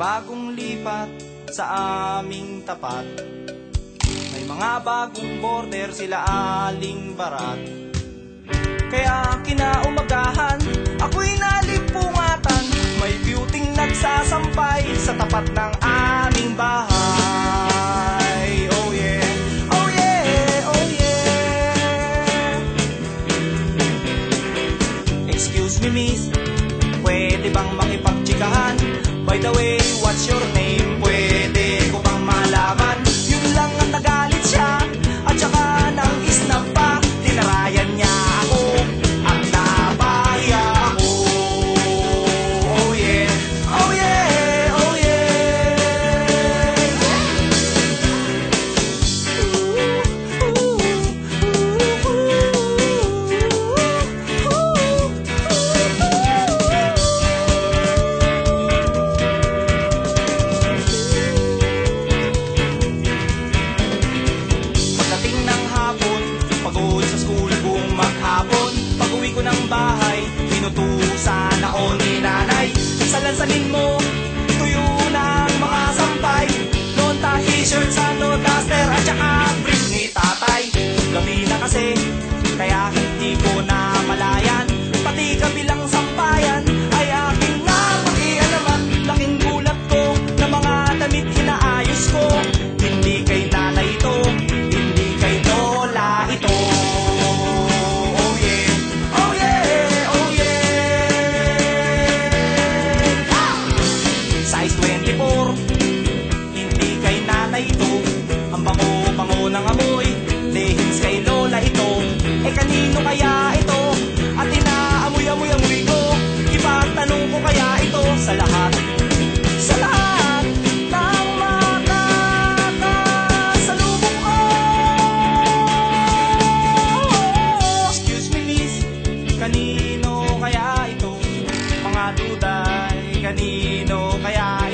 bagong lipat sa aming tapat. May mga bagong border sila aling barat. Kaya kinaumagahan, Señor bahay, pinutusan ako ni nanay. Salansanin mo, tuyo ng mga sampay. Nota, t-shirt, sando, duster at saka brief ni tatay. Gabi na kasi, kaya hindi ko na malayan. Pati kabilang nanay ito Ang bango-bango ng amoy Lehins kay lola ito. Eh kanino kaya ito? At inaamoy-amoy-amoy ko Ipagtanong ko kaya ito Sa lahat. Sa lahat Kanino kaya ito? Mga duday Kanino kaya